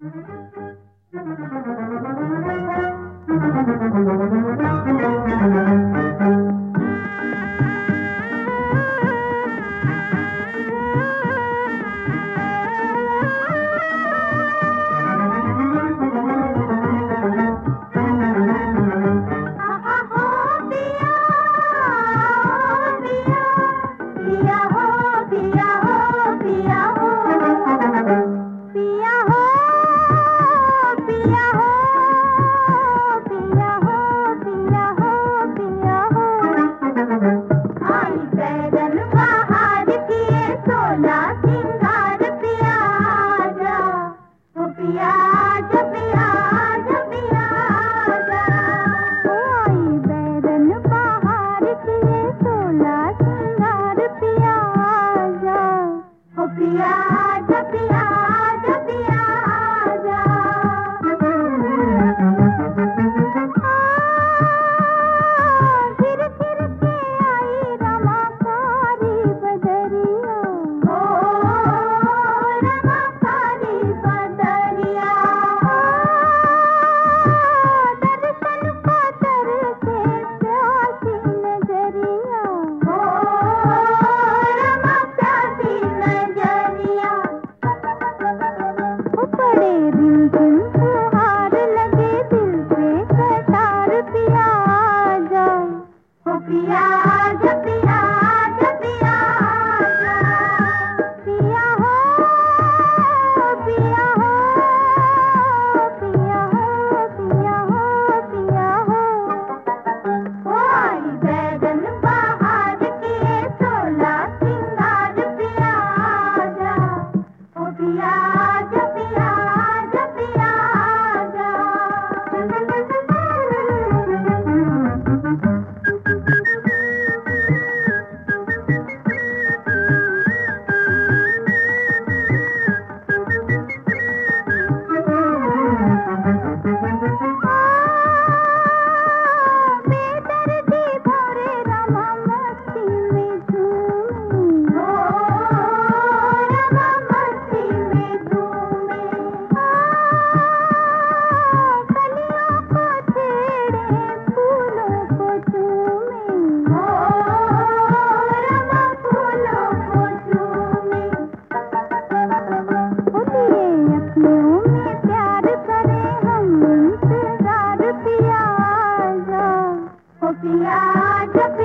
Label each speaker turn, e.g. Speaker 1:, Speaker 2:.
Speaker 1: पिया Yeah. पिया जब